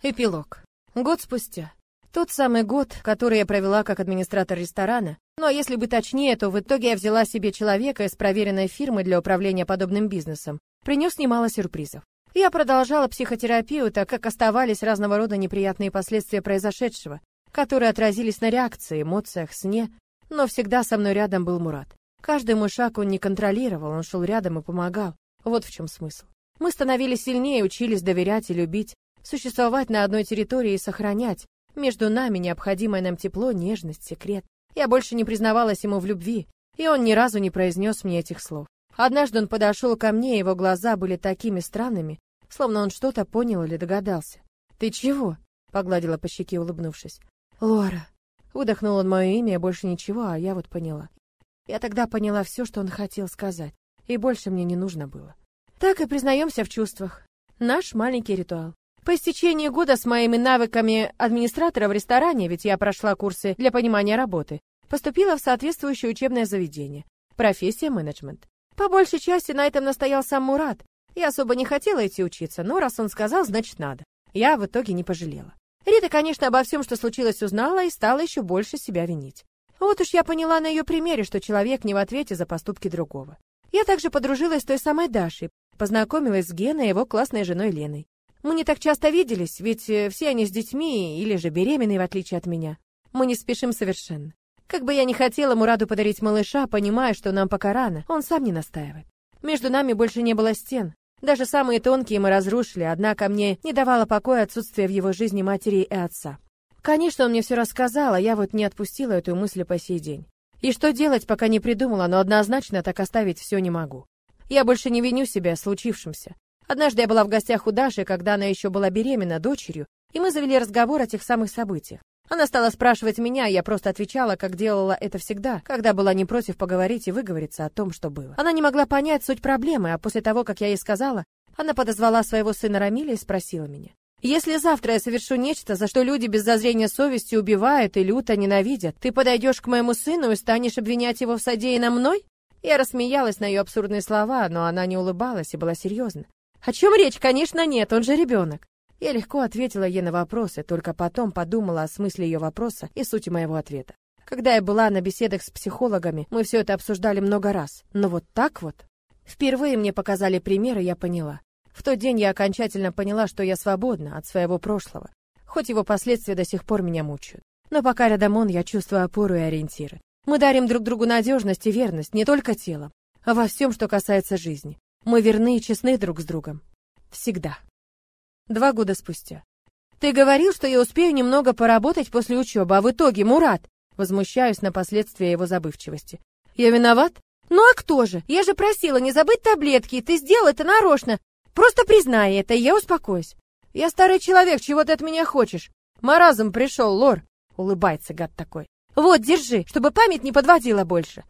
Эпилог. Год спустя. Тот самый год, который я провела как администратор ресторана, ну а если бы точнее, то в итоге я взяла себе человека из проверенной фирмы для управления подобным бизнесом. Принес немало сюрпризов. Я продолжала психотерапию, так как оставались разного рода неприятные последствия произошедшего, которые отразились на реакции, эмоциях, сне, но всегда со мной рядом был Мурат. Каждый мой шаг он не контролировал, он шел рядом и помогал. Вот в чем смысл. Мы становились сильнее, учились доверять и любить, существовать на одной территории и сохранять между нами необходимое нам тепло, нежность, секрет. Я больше не признавалась ему в любви, и он ни разу не произнес мне этих слов. Однажды он подошел ко мне, его глаза были такими странными, словно он что-то понял или догадался. «Ты чего?» — погладила по щеке, улыбнувшись. «Лора». Выдохнул он мое имя, и больше ничего, а я вот поняла. Я тогда поняла все, что он хотел сказать, и больше мне не нужно было. Так и признаемся в чувствах. Наш маленький ритуал. По истечении года с моими навыками администратора в ресторане, ведь я прошла курсы для понимания работы, поступила в соответствующее учебное заведение. Профессия менеджмент. По большей части на этом настоял сам Мурат. Я особо не хотела идти учиться, но раз он сказал, значит надо. Я в итоге не пожалела. Рита, конечно, обо всем, что случилось, узнала и стала еще больше себя винить. Вот уж я поняла на ее примере, что человек не в ответе за поступки другого. Я также подружилась с той самой Дашей, познакомилась с Геной и его классной женой Леной. Мы не так часто виделись, ведь э, все они с детьми или же беременные, в отличие от меня. Мы не спешим совершенно. Как бы я ни хотела Мураду подарить малыша, понимая, что нам пока рано, он сам не настаивает. Между нами больше не было стен. Даже самые тонкие мы разрушили, однако мне не давало покоя отсутствие в его жизни матери и отца. Конечно, он мне все рассказал, а я вот не отпустила эту мысль по сей день. И что делать, пока не придумала, но однозначно так оставить все не могу. Я больше не виню себя случившимся. Однажды я была в гостях у Даши, когда она еще была беременна дочерью, и мы завели разговор о тех самых событиях. Она стала спрашивать меня, я просто отвечала, как делала это всегда, когда была не против поговорить и выговориться о том, что было. Она не могла понять суть проблемы, а после того, как я ей сказала, она подозвала своего сына Рамиля и спросила меня. «Если завтра я совершу нечто, за что люди без зазрения совести убивают и люто ненавидят, ты подойдешь к моему сыну и станешь обвинять его в содеянном мной?» Я рассмеялась на ее абсурдные слова, но она не улыбалась и была серьезна. О чем речь? Конечно, нет, он же ребенок. Я легко ответила ей на вопросы, только потом подумала о смысле ее вопроса и сути моего ответа. Когда я была на беседах с психологами, мы все это обсуждали много раз. Но вот так вот... Впервые мне показали примеры, я поняла. В тот день я окончательно поняла, что я свободна от своего прошлого, хоть его последствия до сих пор меня мучают. Но пока рядом он, я чувствую опору и ориентиры. Мы дарим друг другу надежность и верность не только телом, а во всем, что касается жизни. Мы верны и честны друг с другом. Всегда. Два года спустя. Ты говорил, что я успею немного поработать после учебы, а в итоге, Мурат, возмущаюсь на последствия его забывчивости. Я виноват? Ну а кто же? Я же просила не забыть таблетки, и ты сделал это нарочно. Просто признай это, и я успокоюсь. Я старый человек, чего ты от меня хочешь? Маразм пришел, лор. Улыбается гад такой. Вот, держи, чтобы память не подводила больше.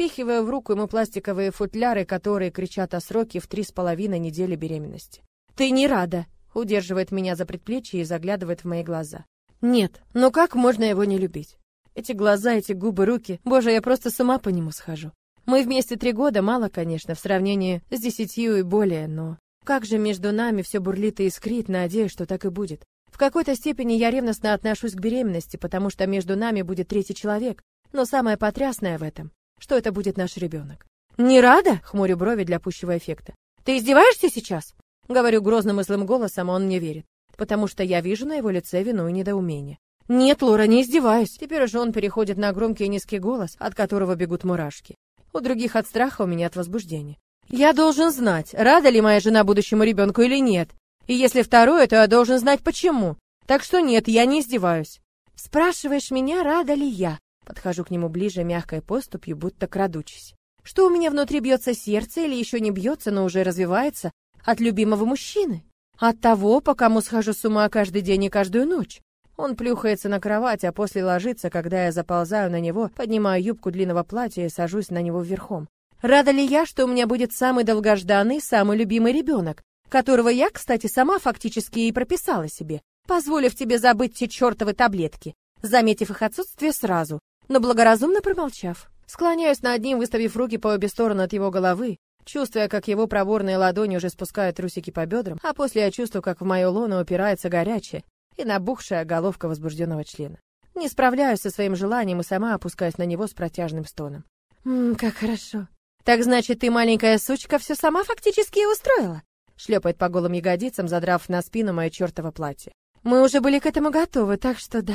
Впихивая в руку ему пластиковые футляры, которые кричат о сроке в три с половиной недели беременности. «Ты не рада!» — удерживает меня за предплечье и заглядывает в мои глаза. «Нет, но как можно его не любить? Эти глаза, эти губы, руки... Боже, я просто с ума по нему схожу. Мы вместе три года, мало, конечно, в сравнении с десятью и более, но... Как же между нами все бурлит и искрит, надеюсь, что так и будет. В какой-то степени я ревностно отношусь к беременности, потому что между нами будет третий человек. Но самое потрясное в этом что это будет наш ребенок. «Не рада?» — хмурю брови для пущего эффекта. «Ты издеваешься сейчас?» Говорю грозным и злым голосом, а он мне верит, потому что я вижу на его лице вину и недоумение. «Нет, Лора, не издеваюсь!» Теперь уже он переходит на громкий и низкий голос, от которого бегут мурашки. У других от страха, у меня от возбуждения. «Я должен знать, рада ли моя жена будущему ребенку или нет. И если второе, то я должен знать почему. Так что нет, я не издеваюсь». «Спрашиваешь меня, рада ли я?» Подхожу к нему ближе мягкой поступью, будто крадучись. Что у меня внутри бьется сердце или еще не бьется, но уже развивается? От любимого мужчины? От того, по кому схожу с ума каждый день и каждую ночь? Он плюхается на кровать, а после ложится, когда я заползаю на него, поднимаю юбку длинного платья и сажусь на него верхом. Рада ли я, что у меня будет самый долгожданный, самый любимый ребенок, которого я, кстати, сама фактически и прописала себе, позволив тебе забыть те чертовы таблетки, заметив их отсутствие сразу, но благоразумно промолчав. Склоняюсь над ним, выставив руки по обе стороны от его головы, чувствуя, как его проворные ладони уже спускают трусики по бедрам, а после я чувствую, как в мою лоно упирается горячее, и набухшая головка возбужденного члена. Не справляюсь со своим желанием и сама опускаюсь на него с протяжным стоном. «Ммм, как хорошо. Так значит, ты, маленькая сучка, все сама фактически устроила?» Шлепает по голым ягодицам, задрав на спину мое чертово платье. «Мы уже были к этому готовы, так что да».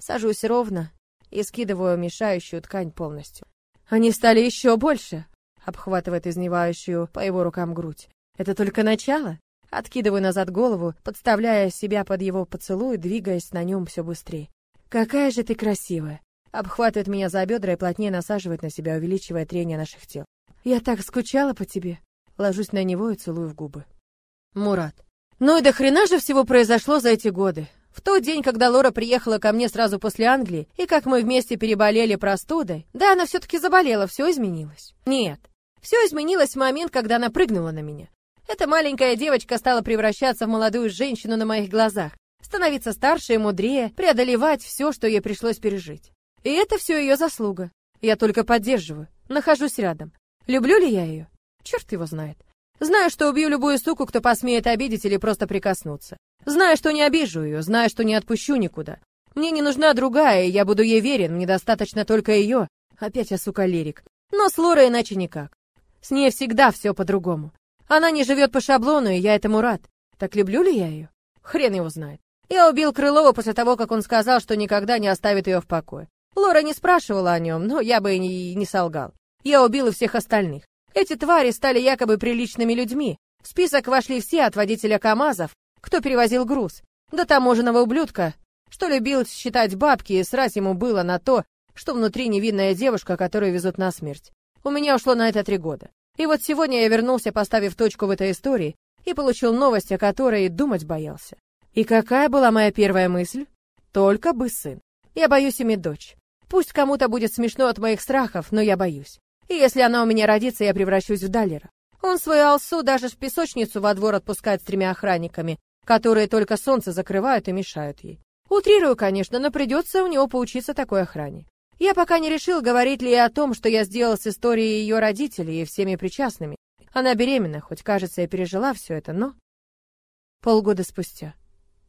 Сажусь ровно и скидываю мешающую ткань полностью. Они стали еще больше, обхватывает изневающую по его рукам грудь. Это только начало. Откидываю назад голову, подставляя себя под его поцелуй, двигаясь на нем все быстрее. Какая же ты красивая. Обхватывает меня за бедра и плотнее насаживает на себя, увеличивая трение наших тел. Я так скучала по тебе. Ложусь на него и целую в губы. Мурат. Ну и до хрена же всего произошло за эти годы. В тот день, когда Лора приехала ко мне сразу после Англии, и как мы вместе переболели простудой, да, она все-таки заболела, все изменилось. Нет, все изменилось в момент, когда она прыгнула на меня. Эта маленькая девочка стала превращаться в молодую женщину на моих глазах, становиться старше и мудрее, преодолевать все, что ей пришлось пережить. И это все ее заслуга. Я только поддерживаю, нахожусь рядом. Люблю ли я ее? Черт его знает. Знаю, что убью любую суку, кто посмеет обидеть или просто прикоснуться. Знаю, что не обижу ее, знаю, что не отпущу никуда. Мне не нужна другая, и я буду ей верен, мне достаточно только ее. Опять я, сука, лирик. Но с Лорой иначе никак. С ней всегда все по-другому. Она не живет по шаблону, и я этому рад. Так люблю ли я ее? Хрен его знает. Я убил Крылова после того, как он сказал, что никогда не оставит ее в покое. Лора не спрашивала о нем, но я бы и не, не солгал. Я убил и всех остальных. Эти твари стали якобы приличными людьми. В список вошли все от водителя КАМАЗов, кто перевозил груз, до таможенного ублюдка, что любил считать бабки и срать ему было на то, что внутри невинная девушка, которую везут на смерть. У меня ушло на это три года. И вот сегодня я вернулся, поставив точку в этой истории, и получил новость, о которой думать боялся. И какая была моя первая мысль? Только бы сын. Я боюсь иметь дочь. Пусть кому-то будет смешно от моих страхов, но я боюсь. И если она у меня родится, я превращусь в Даллера. Он свою алсу даже в песочницу во двор отпускает с тремя охранниками, которые только солнце закрывают и мешают ей. Утрирую, конечно, но придется у него поучиться такой охране. Я пока не решил, говорить ли о том, что я сделал с историей ее родителей и всеми причастными. Она беременна, хоть, кажется, я пережила все это, но... Полгода спустя.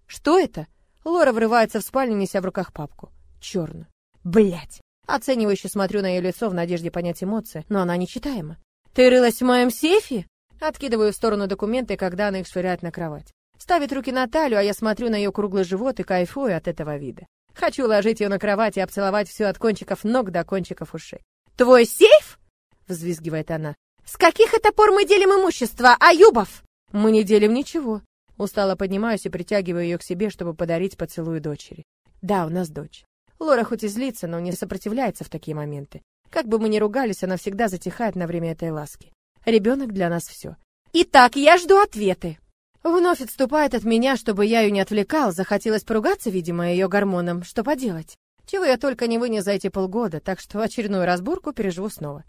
Что это? Лора врывается в спальню, неся в руках папку. Черную. Блять. Оценивающе смотрю на ее лицо в надежде понять эмоции, но она нечитаема. «Ты рылась в моем сейфе?» Откидываю в сторону документы, когда она их швыряет на кровать. Ставит руки на талию, а я смотрю на ее круглый живот и кайфую от этого вида. Хочу ложить ее на кровать и обцеловать все от кончиков ног до кончиков ушей. «Твой сейф?» — взвизгивает она. «С каких это пор мы делим имущество, Аюбов?» «Мы не делим ничего». Устало поднимаюсь и притягиваю ее к себе, чтобы подарить поцелуй дочери. «Да, у нас дочь. Лора хоть и злится, но не сопротивляется в такие моменты. Как бы мы ни ругались, она всегда затихает на время этой ласки. Ребенок для нас все. Итак, я жду ответы. Вновь отступает от меня, чтобы я ее не отвлекал. Захотелось поругаться, видимо, ее гормоном. Что поделать? Чего я только не вынес за эти полгода, так что очередную разборку переживу снова.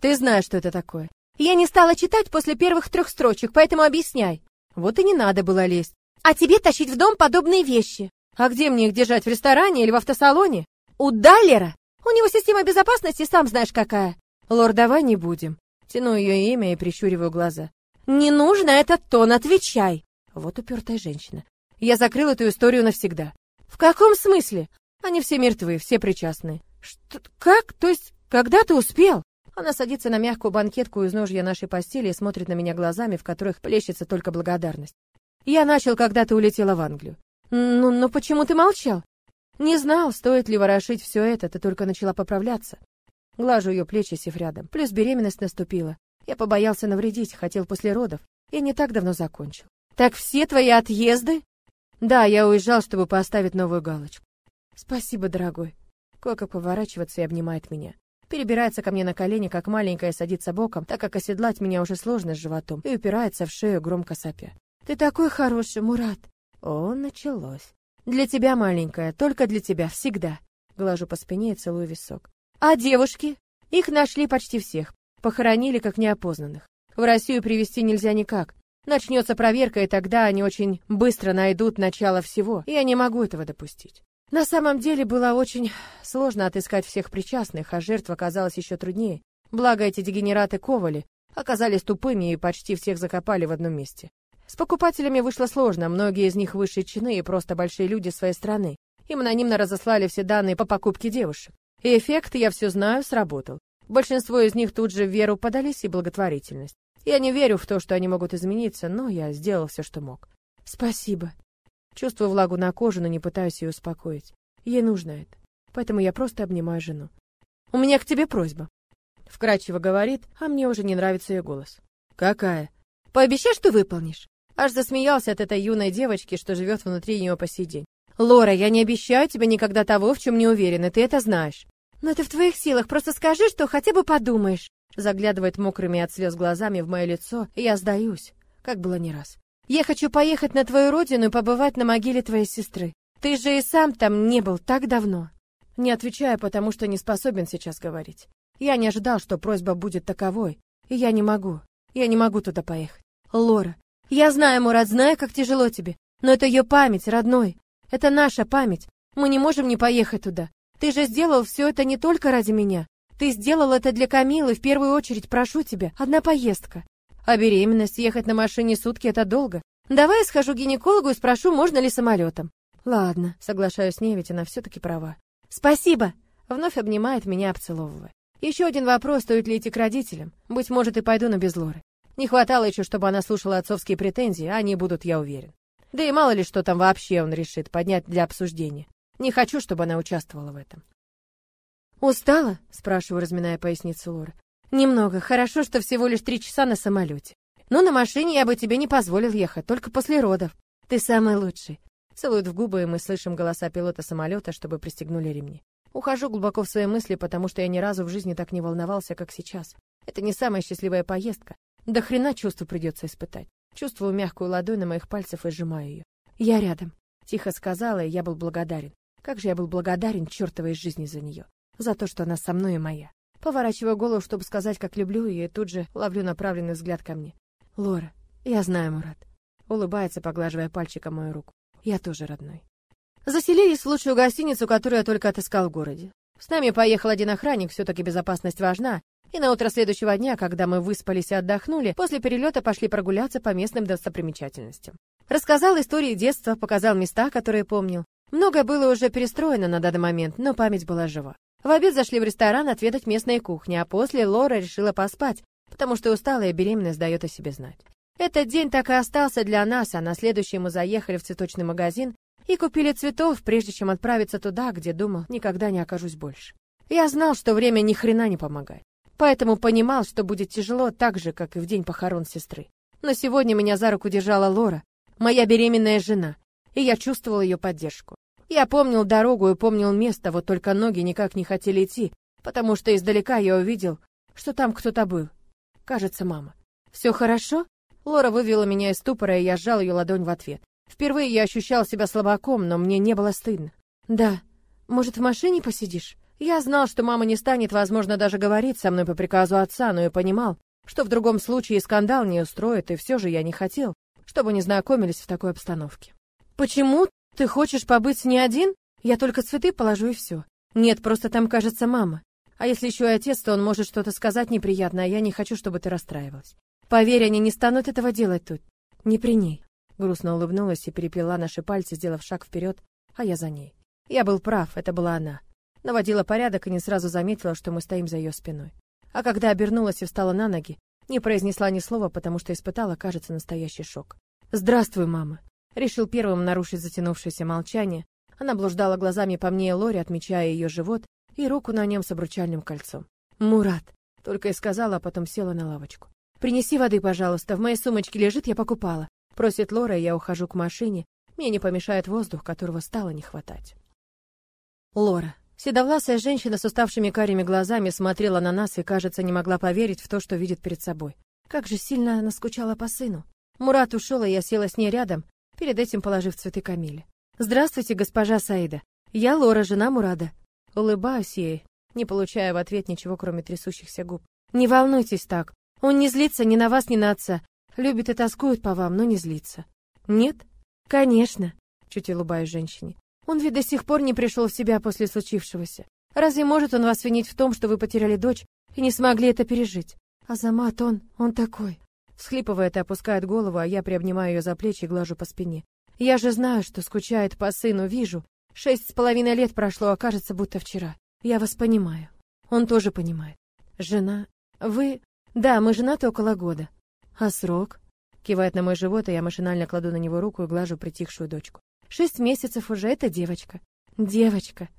Ты знаешь, что это такое. Я не стала читать после первых трех строчек, поэтому объясняй. Вот и не надо было лезть. А тебе тащить в дом подобные вещи. А где мне их держать, в ресторане или в автосалоне? У Даллера? У него система безопасности, сам знаешь какая. Лор, давай не будем. Тяну ее имя и прищуриваю глаза. Не нужно этот тон, отвечай. Вот упертая женщина. Я закрыл эту историю навсегда. В каком смысле? Они все мертвы, все причастны. Что? Как? То есть, когда ты успел? Она садится на мягкую банкетку из ножья нашей постели и смотрит на меня глазами, в которых плещется только благодарность. Я начал, когда ты улетела в Англию. «Ну, но почему ты молчал?» «Не знал, стоит ли ворошить все это, ты только начала поправляться». Глажу ее плечи, сев рядом. Плюс беременность наступила. Я побоялся навредить, хотел после родов. Я не так давно закончил. «Так все твои отъезды?» «Да, я уезжал, чтобы поставить новую галочку». «Спасибо, дорогой». Кока поворачивается и обнимает меня. Перебирается ко мне на колени, как маленькая, садится боком, так как оседлать меня уже сложно с животом, и упирается в шею, громко сопя. «Ты такой хороший, Мурат!» О, началось. Для тебя, маленькая, только для тебя, всегда. Глажу по спине и целую висок. А девушки? Их нашли почти всех. Похоронили как неопознанных. В Россию привезти нельзя никак. Начнется проверка, и тогда они очень быстро найдут начало всего, и я не могу этого допустить. На самом деле было очень сложно отыскать всех причастных, а жертв оказалось еще труднее. Благо эти дегенераты Ковали оказались тупыми и почти всех закопали в одном месте. С покупателями вышло сложно, многие из них высшие чины и просто большие люди своей страны. Им анонимно разослали все данные по покупке девушек. И эффект, я все знаю, сработал. Большинство из них тут же в веру подались и благотворительность. Я не верю в то, что они могут измениться, но я сделал все, что мог. Спасибо. Чувствую влагу на коже, но не пытаюсь ее успокоить. Ей нужно это. Поэтому я просто обнимаю жену. У меня к тебе просьба. Вкрадчиво говорит, а мне уже не нравится ее голос. Какая? Пообещай, что выполнишь. Аж засмеялся от этой юной девочки, что живет внутри нее по сей день. Лора, я не обещаю тебе никогда того, в чем не уверена, ты это знаешь. Но это в твоих силах, просто скажи, что хотя бы подумаешь. Заглядывает мокрыми от слез глазами в мое лицо, и я сдаюсь, как было не раз. Я хочу поехать на твою родину и побывать на могиле твоей сестры. Ты же и сам там не был так давно. Не отвечаю, потому что не способен сейчас говорить. Я не ожидал, что просьба будет таковой, и я не могу. Я не могу туда поехать. Лора, я знаю, Мурат, знаю, как тяжело тебе, но это ее память, родной. Это наша память. Мы не можем не поехать туда. Ты же сделал все это не только ради меня. Ты сделал это для Камилы, в первую очередь, прошу тебя. Одна поездка. А беременность, ехать на машине сутки — это долго. Давай я схожу к гинекологу и спрошу, можно ли самолетом. Ладно, соглашаюсь с ней, ведь она все-таки права. Спасибо! Вновь обнимает меня, обцеловывая. Еще один вопрос, стоит ли идти к родителям. Быть может, и пойду на безлоры. Не хватало еще, чтобы она слушала отцовские претензии, а они будут, я уверен. Да и мало ли, что там вообще он решит поднять для обсуждения. Не хочу, чтобы она участвовала в этом. «Устала?» — спрашиваю, разминая поясницу Лоры. «Немного. Хорошо, что всего лишь три часа на самолете. Но на машине я бы тебе не позволил ехать, только после родов. Ты самый лучший». Целуют в губы, и мы слышим голоса пилота самолета, чтобы пристегнули ремни. Ухожу глубоко в свои мысли, потому что я ни разу в жизни так не волновался, как сейчас. Это не самая счастливая поездка. До хрена чувства придется испытать. Чувствую мягкую ладонь на моих пальцах и сжимаю ее. «Я рядом», — тихо сказала, и я был благодарен. Как же я был благодарен чертовой жизни за нее. За то, что она со мной и моя. Поворачиваю голову, чтобы сказать, как люблю ее, и тут же ловлю направленный взгляд ко мне. «Лора, я знаю, Мурат». Улыбается, поглаживая пальчиком мою руку. «Я тоже родной». Заселились в лучшую гостиницу, которую я только отыскал в городе. С нами поехал один охранник, все-таки безопасность важна, и на утро следующего дня, когда мы выспались и отдохнули, после перелета пошли прогуляться по местным достопримечательностям. Рассказал истории детства, показал места, которые помнил. Многое было уже перестроено на данный момент, но память была жива. В обед зашли в ресторан отведать местной кухни, а после Лора решила поспать, потому что усталая беременность дает о себе знать. Этот день так и остался для нас, а на следующий мы заехали в цветочный магазин и купили цветов, прежде чем отправиться туда, где думал, никогда не окажусь больше. Я знал, что время ни хрена не помогает. Поэтому понимал, что будет тяжело так же, как и в день похорон сестры. Но сегодня меня за руку держала Лора, моя беременная жена, и я чувствовал ее поддержку. Я помнил дорогу и помнил место, вот только ноги никак не хотели идти, потому что издалека я увидел, что там кто-то был. Кажется, мама. «Все хорошо?» Лора вывела меня из ступора, и я сжал ее ладонь в ответ. Впервые я ощущал себя слабаком, но мне не было стыдно. «Да. Может, в машине посидишь?» Я знал, что мама не станет, возможно, даже говорить со мной по приказу отца, но и понимал, что в другом случае скандал не устроит, и все же я не хотел, чтобы не знакомились в такой обстановке. «Почему? Ты хочешь побыть не один? Я только цветы положу и все. Нет, просто там, кажется, мама. А если еще и отец, то он может что-то сказать неприятное, а я не хочу, чтобы ты расстраивалась. Поверь, они не станут этого делать тут. Не при ней». Грустно улыбнулась и переплела наши пальцы, сделав шаг вперед, а я за ней. Я был прав, это была она наводила порядок и не сразу заметила, что мы стоим за ее спиной. А когда обернулась и встала на ноги, не произнесла ни слова, потому что испытала, кажется, настоящий шок. «Здравствуй, мама!» Решил первым нарушить затянувшееся молчание. Она блуждала глазами по мне и Лоре, отмечая ее живот и руку на нем с обручальным кольцом. «Мурат!» — только и сказала, а потом села на лавочку. «Принеси воды, пожалуйста, в моей сумочке лежит, я покупала». Просит Лора, и я ухожу к машине. Мне не помешает воздух, которого стало не хватать. Лора. Седовласая женщина с уставшими карими глазами смотрела на нас и, кажется, не могла поверить в то, что видит перед собой. Как же сильно она скучала по сыну. Мурат ушел, и я села с ней рядом, перед этим положив цветы Камиле. «Здравствуйте, госпожа Саида. Я Лора, жена Мурада». Улыбаюсь ей, не получая в ответ ничего, кроме трясущихся губ. «Не волнуйтесь так. Он не злится ни на вас, ни на отца. Любит и тоскует по вам, но не злится». «Нет?» «Конечно», — чуть улыбаюсь женщине. Он ведь до сих пор не пришел в себя после случившегося. Разве может он вас винить в том, что вы потеряли дочь и не смогли это пережить? Азамат, он, он такой. Всхлипывает и опускает голову, а я приобнимаю ее за плечи и глажу по спине. Я же знаю, что скучает по сыну, вижу. Шесть с половиной лет прошло, а кажется, будто вчера. Я вас понимаю. Он тоже понимает. Жена... Вы... Да, мы женаты около года. А срок? Кивает на мой живот, и я машинально кладу на него руку и глажу притихшую дочку. Шесть месяцев уже, это девочка. Девочка.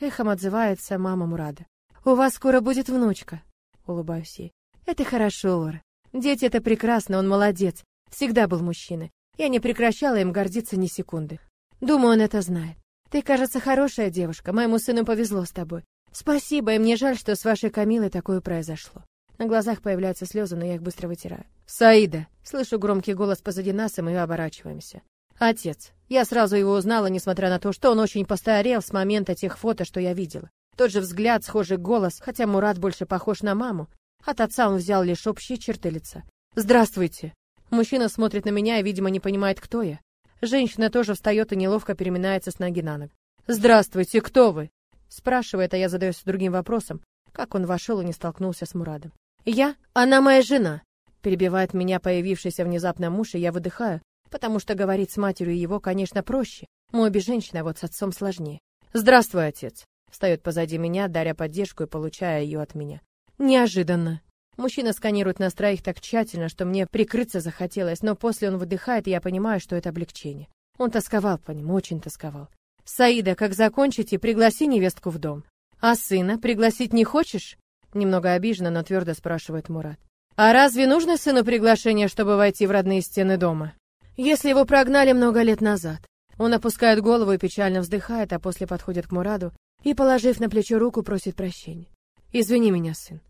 Эхом отзывается мама Мурада. У вас скоро будет внучка. Улыбаюсь ей. Это хорошо, Лора. Дети — это прекрасно, он молодец. Всегда был мужчиной. Я не прекращала им гордиться ни секунды. Думаю, он это знает. Ты, кажется, хорошая девушка. Моему сыну повезло с тобой. Спасибо, и мне жаль, что с вашей Камилой такое произошло. На глазах появляются слезы, но я их быстро вытираю. Саида, слышу громкий голос позади нас, и мы оборачиваемся. Отец. Я сразу его узнала, несмотря на то, что он очень постарел с момента тех фото, что я видела. Тот же взгляд, схожий голос, хотя Мурат больше похож на маму. От отца он взял лишь общие черты лица. Здравствуйте. Мужчина смотрит на меня и, видимо, не понимает, кто я. Женщина тоже встает и неловко переминается с ноги на ногу. Здравствуйте, кто вы? Спрашивает, а я задаюсь другим вопросом. Как он вошел и не столкнулся с Мурадом? Я? Она моя жена. Перебивает меня появившийся внезапно муж, и я выдыхаю, потому что говорить с матерью его, конечно, проще. Мы обе женщины, а вот с отцом сложнее. Здравствуй, отец. Встает позади меня, даря поддержку и получая ее от меня. Неожиданно. Мужчина сканирует нас троих так тщательно, что мне прикрыться захотелось, но после он выдыхает, и я понимаю, что это облегчение. Он тосковал по нему, очень тосковал. Саида, как закончите, пригласи невестку в дом. А сына пригласить не хочешь? Немного обиженно, но твердо спрашивает Мурат. А разве нужно сыну приглашение, чтобы войти в родные стены дома? Если его прогнали много лет назад. Он опускает голову и печально вздыхает, а после подходит к Мураду и, положив на плечо руку, просит прощения. Извини меня, сын.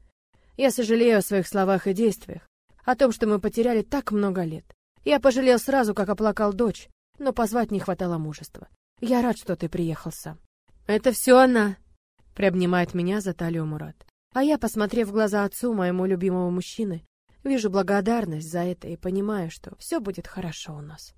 Я сожалею о своих словах и действиях, о том, что мы потеряли так много лет. Я пожалел сразу, как оплакал дочь, но позвать не хватало мужества. Я рад, что ты приехал сам. Это все она, приобнимает меня за талию Мурат. А я, посмотрев в глаза отцу моему любимого мужчины, вижу благодарность за это и понимаю, что все будет хорошо у нас.